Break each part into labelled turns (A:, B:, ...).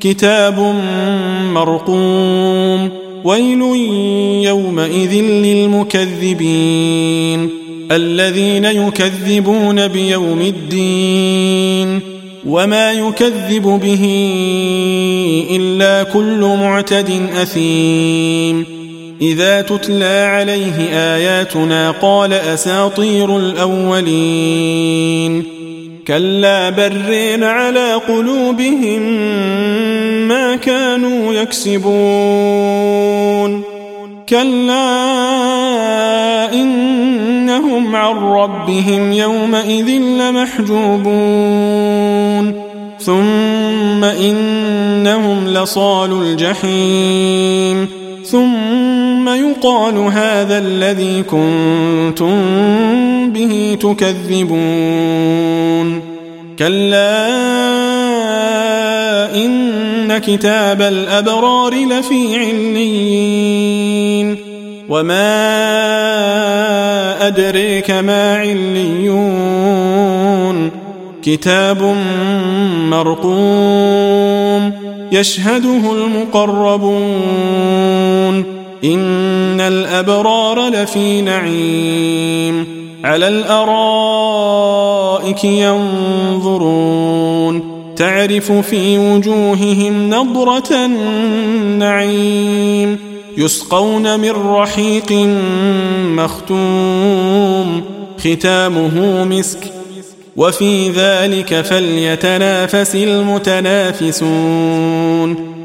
A: كتاب مرقوم. ويل يومئذ للمكذبين الذين يكذبون بيوم الدين. وما يكذب به إلا كل معتد أثيم. إذا تتلى عليه آياتنا قال أساطير الأولين. كلا برين على قلوبهم ما كانوا يكسبون. كلا إنهم عن ربهم يومئذ لمحجوبون. ثم إنهم لصال الجحيم. ثم يقال هذا الذي كنتم به تكذبون. كلا إن كتاب الأبرار لفي عليين. وما أدريك ما عليون. كتاب مرقوم يشهده المقربون. إن الأبرار لفي نعيم. على الأرائك ينظرون. تعرف في وجوههم نضرة النعيم. يسقون من رحيق مختوم. ختامه مسك. وفي ذلك فليتنافس المتنافسون.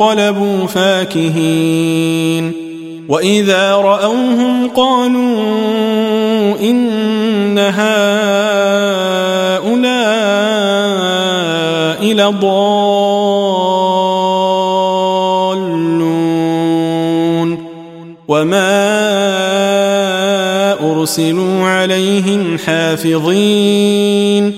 A: انقلبوا فاكهين وإذا رأوهم قالوا إن هؤلاء لضالون وما أرسلوا عليهم حافظين